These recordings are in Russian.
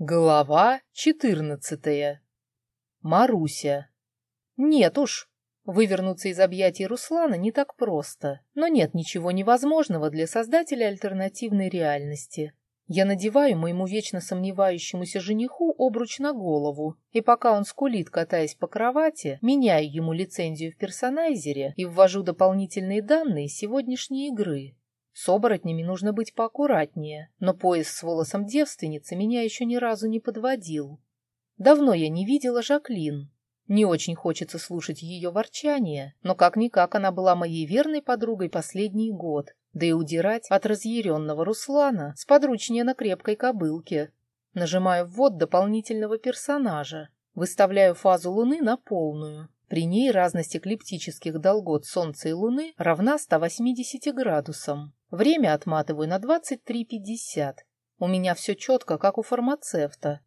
Глава четырнадцатая. Маруся. Нет уж, вывернуться из объятий Руслана не так просто, но нет ничего невозможного для создателя альтернативной реальности. Я надеваю моему вечно сомневающемуся жениху обруч на голову, и пока он скулит, катаясь по кровати, меняю ему лицензию в персонайзере и ввожу дополнительные данные сегодняшней игры. С оборотнями нужно быть поаккуратнее, но пояс с волосом девственницы меня еще ни разу не подводил. Давно я не видела Жаклин. Не очень хочется слушать ее ворчание, но как-никак она была моей верной подругой последний год, да и удирать от разъяренного Руслана сподручнее на крепкой кобылке. Нажимаю ввод дополнительного персонажа, выставляю фазу Луны на полную. При ней разность эклиптических долгот Солнца и Луны равна 180 градусам. Время отматываю на 23.50. У меня все четко, как у фармацевта.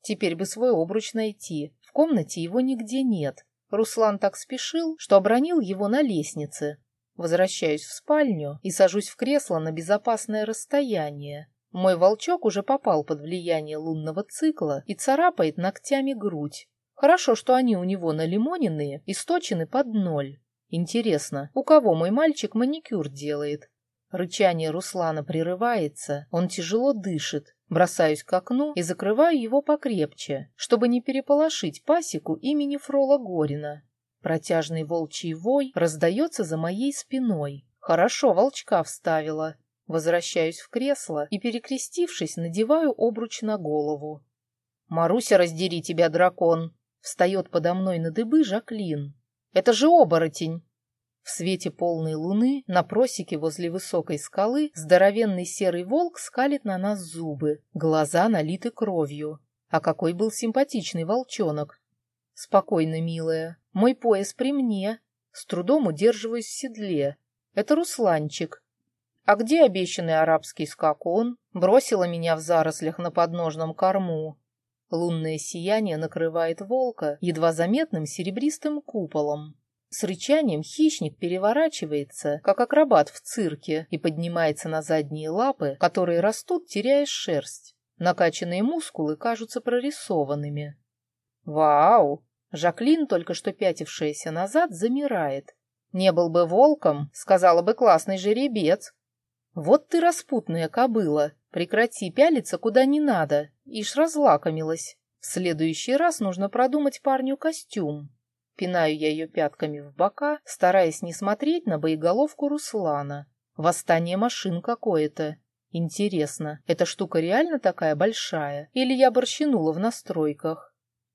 Теперь бы свой обруч найти. В комнате его нигде нет. Руслан так спешил, что обронил его на лестнице. Возвращаюсь в спальню и сажусь в кресло на безопасное расстояние. Мой волчок уже попал под влияние лунного цикла и царапает ногтями грудь. Хорошо, что они у него налимоненные и сточены под ноль. Интересно, у кого мой мальчик маникюр делает? Рычание Руслана прерывается, он тяжело дышит. Бросаюсь к окну и закрываю его покрепче, чтобы не переполошить пасеку имени Фрола Горина. Протяжный волчий вой раздается за моей спиной. Хорошо волчка вставила. Возвращаюсь в кресло и, перекрестившись, надеваю обруч на голову. «Маруся, раздери тебя, дракон!» Встает подо мной на дыбы Жаклин. «Это же оборотень!» В свете полной луны на просеке возле высокой скалы здоровенный серый волк скалит на нас зубы, глаза налиты кровью. А какой был симпатичный волчонок! Спокойно, милая, мой пояс при мне. С трудом удерживаюсь в седле. Это Русланчик. А где обещанный арабский скакон? Бросила меня в зарослях на подножном корму. Лунное сияние накрывает волка едва заметным серебристым куполом. С рычанием хищник переворачивается, как акробат в цирке, и поднимается на задние лапы, которые растут, теряя шерсть. Накачанные мускулы кажутся прорисованными. «Вау!» Жаклин, только что пятившаяся назад, замирает. «Не был бы волком, сказала бы классный жеребец». «Вот ты распутная кобыла, прекрати пялиться куда не надо, ишь разлакомилась. В следующий раз нужно продумать парню костюм». Пинаю я ее пятками в бока, стараясь не смотреть на боеголовку Руслана. Восстание машин какое-то. Интересно, эта штука реально такая большая? Или я борщинула в настройках?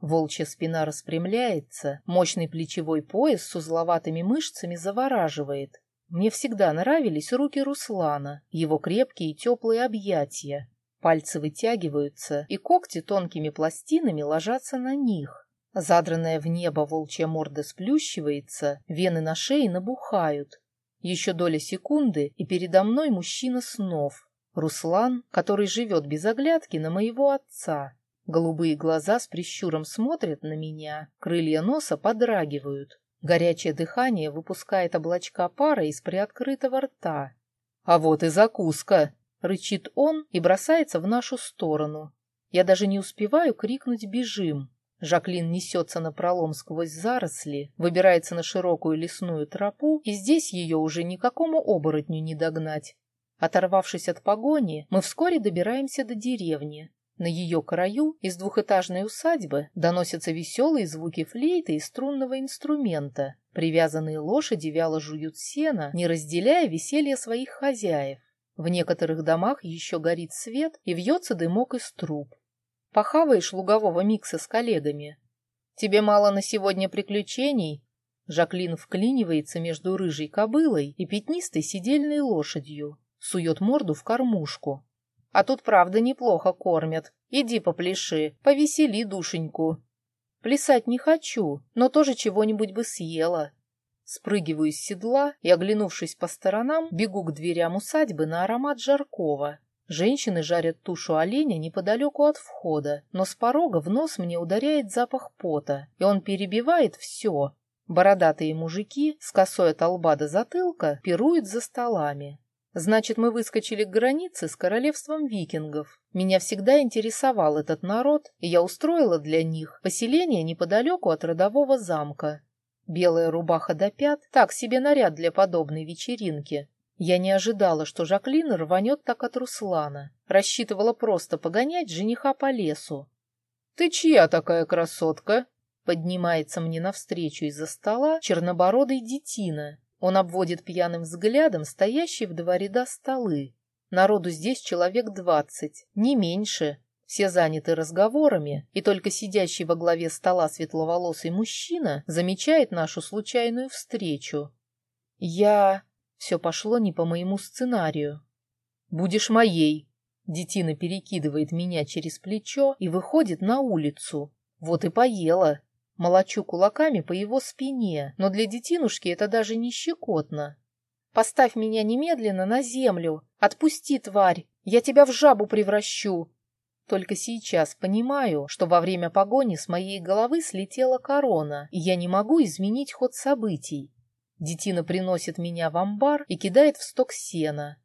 Волчья спина распрямляется, мощный плечевой пояс с узловатыми мышцами завораживает. Мне всегда нравились руки Руслана, его крепкие и теплые объятия. Пальцы вытягиваются, и когти тонкими пластинами ложатся на них. Задранная в небо волчья морда сплющивается, вены на шее набухают. Еще доля секунды, и передо мной мужчина снов. Руслан, который живет без оглядки на моего отца. Голубые глаза с прищуром смотрят на меня, крылья носа подрагивают. Горячее дыхание выпускает облачка пара из приоткрытого рта. «А вот и закуска!» — рычит он и бросается в нашу сторону. Я даже не успеваю крикнуть «бежим!» Жаклин несется на пролом сквозь заросли, выбирается на широкую лесную тропу, и здесь ее уже никакому оборотню не догнать. Оторвавшись от погони, мы вскоре добираемся до деревни. На ее краю из двухэтажной усадьбы доносятся веселые звуки флейты и струнного инструмента. Привязанные лошади вяло жуют сено, не разделяя веселье своих хозяев. В некоторых домах еще горит свет и вьется дымок из труб. Похаваешь лугового микса с коллегами? Тебе мало на сегодня приключений?» Жаклин вклинивается между рыжей кобылой и пятнистой сидельной лошадью, сует морду в кормушку. «А тут правда неплохо кормят. Иди попляши, повесели душеньку». «Плясать не хочу, но тоже чего-нибудь бы съела». Спрыгиваю с седла и, оглянувшись по сторонам, бегу к дверям усадьбы на аромат жаркого. Женщины жарят тушу оленя неподалеку от входа, но с порога в нос мне ударяет запах пота, и он перебивает все. Бородатые мужики с косой от лба до затылка пируют за столами. Значит, мы выскочили к границе с королевством викингов. Меня всегда интересовал этот народ, и я устроила для них поселение неподалеку от родового замка. Белая рубаха до пят — так себе наряд для подобной вечеринки. Я не ожидала, что Жаклин рванет так от Руслана. Рассчитывала просто погонять жениха по лесу. «Ты чья такая красотка?» Поднимается мне навстречу из-за стола чернобородый детина. Он обводит пьяным взглядом стоящие в два ряда столы. Народу здесь человек двадцать, не меньше. Все заняты разговорами, и только сидящий во главе стола светловолосый мужчина замечает нашу случайную встречу. Я... Все пошло не по моему сценарию. «Будешь моей!» Детина перекидывает меня через плечо и выходит на улицу. Вот и поела. Молочу кулаками по его спине, но для детинушки это даже не щекотно. «Поставь меня немедленно на землю! Отпусти, тварь! Я тебя в жабу превращу!» Только сейчас понимаю, что во время погони с моей головы слетела корона, и я не могу изменить ход событий. Детина приносит меня в амбар и кидает в сток сена.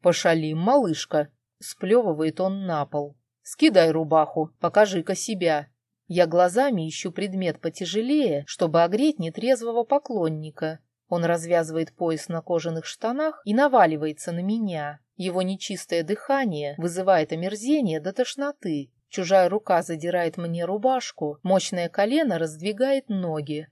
«Пошалим, малышка!» — сплевывает он на пол. «Скидай рубаху, покажи-ка себя!» Я глазами ищу предмет потяжелее, чтобы огреть нетрезвого поклонника. Он развязывает пояс на кожаных штанах и наваливается на меня. Его нечистое дыхание вызывает омерзение до тошноты. Чужая рука задирает мне рубашку, мощное колено раздвигает ноги.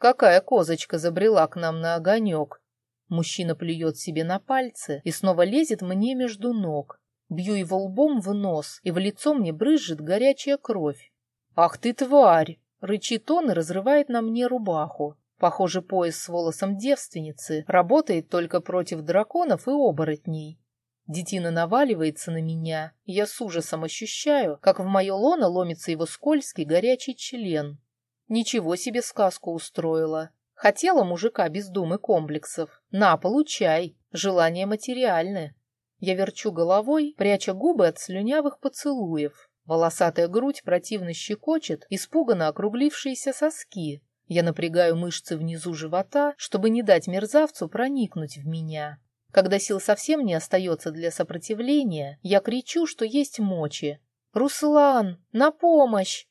Какая козочка забрела к нам на огонек? Мужчина плюет себе на пальцы и снова лезет мне между ног. Бью его лбом в нос, и в лицо мне брызжет горячая кровь. «Ах ты, тварь!» — рычит он и разрывает на мне рубаху. Похоже, пояс с волосом девственницы работает только против драконов и оборотней. Детина наваливается на меня, и я с ужасом ощущаю, как в мое лоно ломится его скользкий горячий член. Ничего себе сказку устроила. Хотела мужика без думы комплексов. На, получай. Желание материальное. Я верчу головой, пряча губы от слюнявых поцелуев. Волосатая грудь противно щекочет, испуганно округлившиеся соски. Я напрягаю мышцы внизу живота, чтобы не дать мерзавцу проникнуть в меня. Когда сил совсем не остается для сопротивления, я кричу, что есть мочи. «Руслан, на помощь!»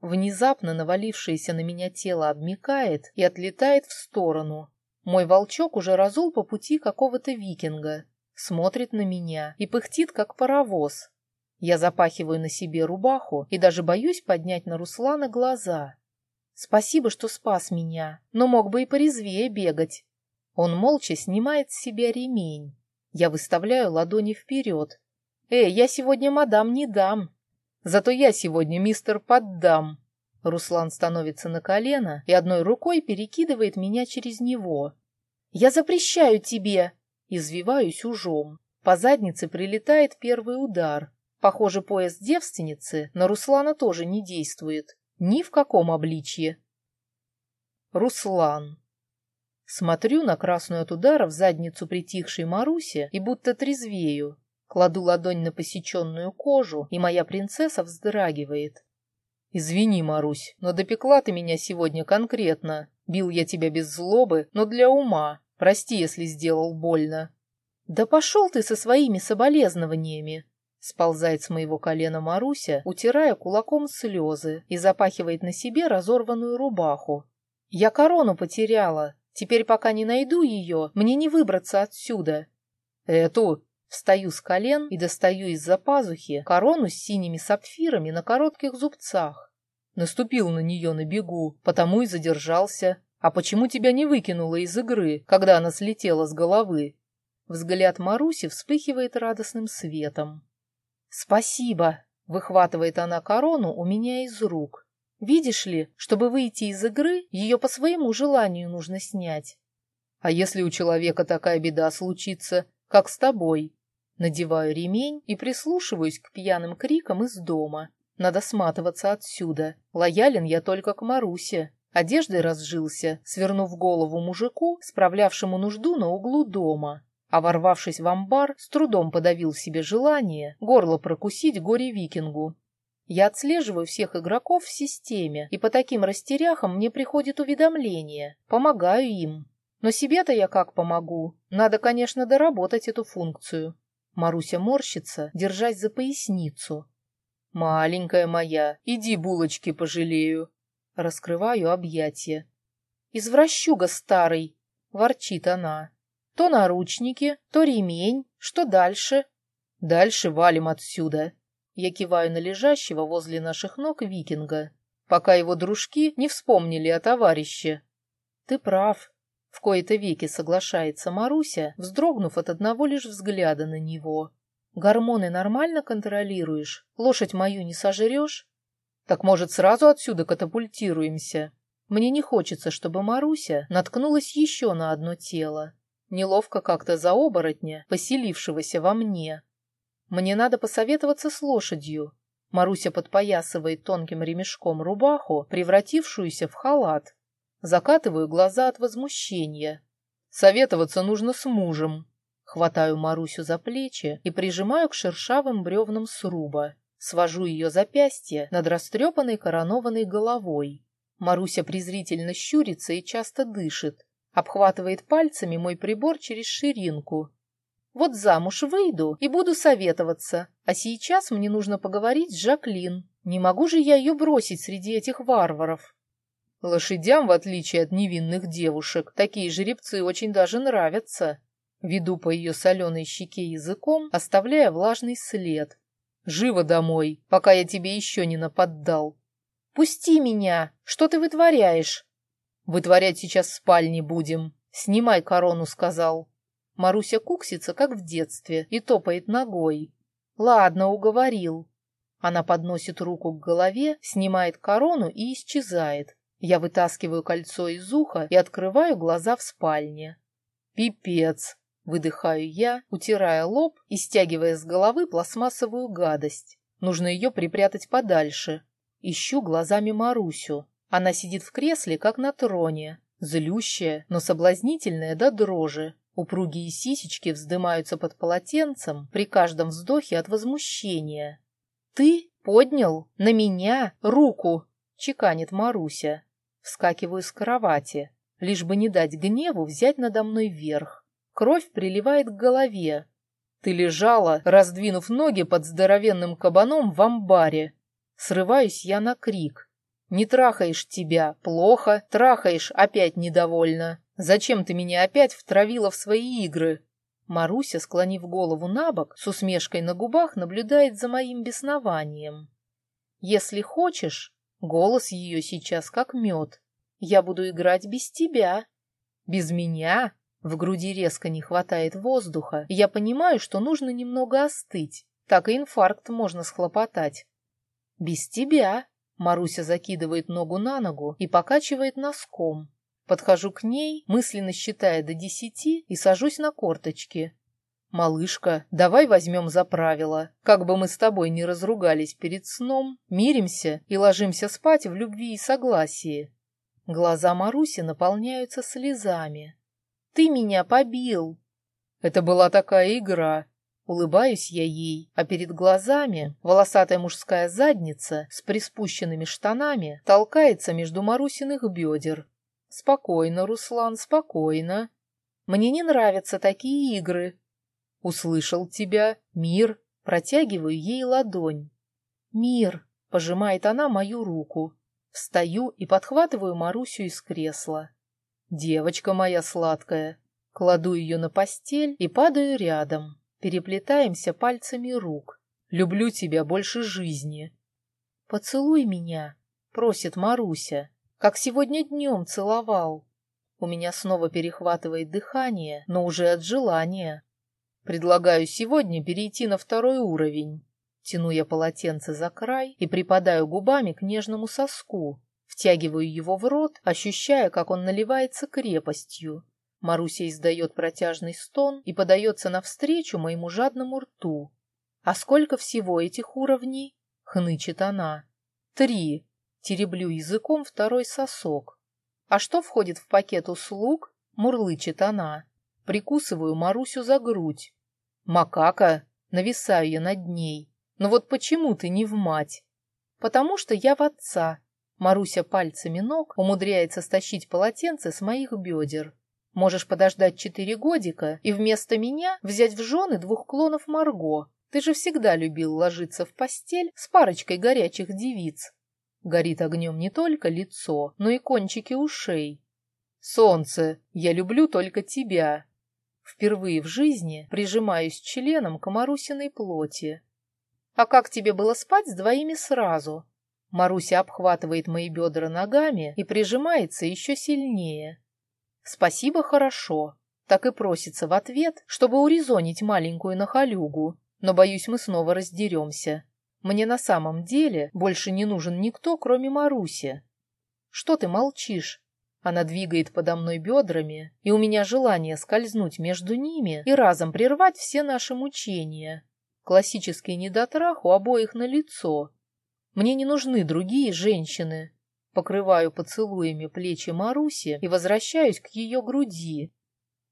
Внезапно навалившееся на меня тело обмикает и отлетает в сторону. Мой волчок уже разул по пути какого-то викинга, смотрит на меня и пыхтит, как паровоз, я запахиваю на себе рубаху и даже боюсь поднять на Руслана глаза. Спасибо, что спас меня, но мог бы и порезвее бегать. Он молча снимает с себя ремень. Я выставляю ладони вперед. «Эй, я сегодня мадам не дам. Зато я сегодня мистер поддам». Руслан становится на колено и одной рукой перекидывает меня через него. «Я запрещаю тебе!» Извиваюсь ужом. По заднице прилетает первый удар. Похоже, пояс девственницы на Руслана тоже не действует. Ни в каком обличье. Руслан. Смотрю на красную от удара в задницу притихшей Маруси и будто трезвею. Кладу ладонь на посеченную кожу, и моя принцесса вздрагивает. «Извини, Марусь, но допекла ты меня сегодня конкретно. Бил я тебя без злобы, но для ума. Прости, если сделал больно». «Да пошел ты со своими соболезнованиями!» Сползает с моего колена Маруся, утирая кулаком слезы и запахивает на себе разорванную рубаху. «Я корону потеряла. Теперь, пока не найду ее, мне не выбраться отсюда». «Эту?» Встаю с колен и достаю из-за пазухи корону с синими сапфирами на коротких зубцах. Наступил на нее на бегу, потому и задержался. А почему тебя не выкинуло из игры, когда она слетела с головы? Взгляд Маруси вспыхивает радостным светом. «Спасибо!» — выхватывает она корону у меня из рук. «Видишь ли, чтобы выйти из игры, ее по своему желанию нужно снять». «А если у человека такая беда случится, как с тобой?» Надеваю ремень и прислушиваюсь к пьяным крикам из дома. Надо сматываться отсюда. Лоялен я только к Марусе. Одеждой разжился, свернув голову мужику, справлявшему нужду на углу дома а ворвавшись в амбар, с трудом подавил себе желание горло прокусить горе-викингу. Я отслеживаю всех игроков в системе, и по таким растеряхам мне приходит уведомление. Помогаю им. Но себе-то я как помогу? Надо, конечно, доработать эту функцию. Маруся морщится, держась за поясницу. «Маленькая моя, иди булочки пожалею». Раскрываю объятия. «Извращуга старый!» — ворчит она. «То наручники, то ремень. Что дальше?» «Дальше валим отсюда». Я киваю на лежащего возле наших ног викинга, пока его дружки не вспомнили о товарище. «Ты прав», — в кои-то веки соглашается Маруся, вздрогнув от одного лишь взгляда на него. Гормоны нормально контролируешь? Лошадь мою не сожрешь? Так, может, сразу отсюда катапультируемся? Мне не хочется, чтобы Маруся наткнулась еще на одно тело. Неловко как-то за оборотня, поселившегося во мне. Мне надо посоветоваться с лошадью. Маруся подпоясывает тонким ремешком рубаху, превратившуюся в халат. Закатываю глаза от возмущения. Советоваться нужно с мужем. Хватаю Марусю за плечи и прижимаю к шершавым бревнам сруба. Свожу ее запястье над растрепанной коронованной головой. Маруся презрительно щурится и часто дышит. Обхватывает пальцами мой прибор через ширинку. Вот замуж выйду и буду советоваться. А сейчас мне нужно поговорить с Жаклин. Не могу же я ее бросить среди этих варваров. Лошадям, в отличие от невинных девушек, такие жеребцы очень даже нравятся. Веду по ее соленой щеке языком, оставляя влажный след. «Живо домой, пока я тебе еще не наподдал». «Пусти меня! Что ты вытворяешь?» «Вытворять сейчас в спальне будем. Снимай корону», — сказал. Маруся куксится, как в детстве, и топает ногой. «Ладно, уговорил». Она подносит руку к голове, снимает корону и исчезает. Я вытаскиваю кольцо из уха и открываю глаза в спальне. «Пипец!» Выдыхаю я, утирая лоб и стягивая с головы пластмассовую гадость. Нужно ее припрятать подальше. Ищу глазами Марусю. Она сидит в кресле, как на троне. Злющая, но соблазнительная до дрожи. Упругие сисечки вздымаются под полотенцем при каждом вздохе от возмущения. «Ты поднял на меня руку!» — чеканит Маруся. Вскакиваю с кровати, лишь бы не дать гневу взять надо мной верх. Кровь приливает к голове. Ты лежала, раздвинув ноги под здоровенным кабаном в амбаре. Срываюсь я на крик. Не трахаешь тебя, плохо, трахаешь, опять недовольна. Зачем ты меня опять втравила в свои игры? Маруся, склонив голову на бок, с усмешкой на губах, наблюдает за моим беснованием. Если хочешь, голос ее сейчас как мед. Я буду играть без тебя. Без меня? В груди резко не хватает воздуха, я понимаю, что нужно немного остыть. Так и инфаркт можно схлопотать. «Без тебя!» Маруся закидывает ногу на ногу и покачивает носком. Подхожу к ней, мысленно считая до десяти, и сажусь на корточки. «Малышка, давай возьмем за правило. Как бы мы с тобой не разругались перед сном, миримся и ложимся спать в любви и согласии». Глаза Маруси наполняются слезами. Ты меня побил. Это была такая игра. Улыбаюсь я ей, а перед глазами волосатая мужская задница с приспущенными штанами толкается между Марусиных бедер. Спокойно, Руслан, спокойно. Мне не нравятся такие игры. Услышал тебя, мир, протягиваю ей ладонь. Мир, пожимает она мою руку. Встаю и подхватываю Марусю из кресла. Девочка моя сладкая. Кладу ее на постель и падаю рядом. Переплетаемся пальцами рук. Люблю тебя больше жизни. Поцелуй меня, просит Маруся, как сегодня днем целовал. У меня снова перехватывает дыхание, но уже от желания. Предлагаю сегодня перейти на второй уровень. Тяну я полотенце за край и припадаю губами к нежному соску, Втягиваю его в рот, ощущая, как он наливается крепостью. Маруся издает протяжный стон и подается навстречу моему жадному рту. «А сколько всего этих уровней?» — хнычет она. «Три». Тереблю языком второй сосок. «А что входит в пакет услуг?» — мурлычет она. Прикусываю Марусю за грудь. «Макака!» — нависаю я над ней. «Но вот почему ты не в мать?» «Потому что я в отца», Маруся пальцами ног умудряется стащить полотенце с моих бедер. Можешь подождать четыре годика и вместо меня взять в жены двух клонов Марго. Ты же всегда любил ложиться в постель с парочкой горячих девиц. Горит огнем не только лицо, но и кончики ушей. Солнце, я люблю только тебя. Впервые в жизни прижимаюсь членом к Марусиной плоти. А как тебе было спать с двоими сразу? Маруся обхватывает мои бедра ногами и прижимается еще сильнее. Спасибо, хорошо. Так и просится в ответ, чтобы урезонить маленькую нахалюгу, но, боюсь, мы снова раздеремся. Мне на самом деле больше не нужен никто, кроме Маруси. Что ты молчишь? Она двигает подо мной бедрами, и у меня желание скользнуть между ними и разом прервать все наши мучения. Классический недотрах у обоих на лицо. Мне не нужны другие женщины. Покрываю поцелуями плечи Маруси и возвращаюсь к ее груди.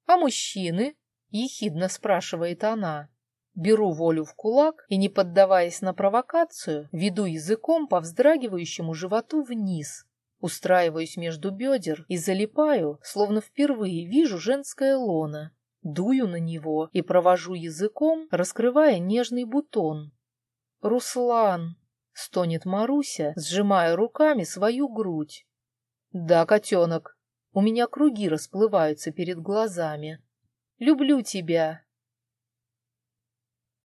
«А мужчины?» — ехидно спрашивает она. Беру волю в кулак и, не поддаваясь на провокацию, веду языком по вздрагивающему животу вниз. Устраиваюсь между бедер и залипаю, словно впервые вижу женское лоно. Дую на него и провожу языком, раскрывая нежный бутон. «Руслан!» — стонет Маруся, сжимая руками свою грудь. «Да, котенок, у меня круги расплываются перед глазами. Люблю тебя!»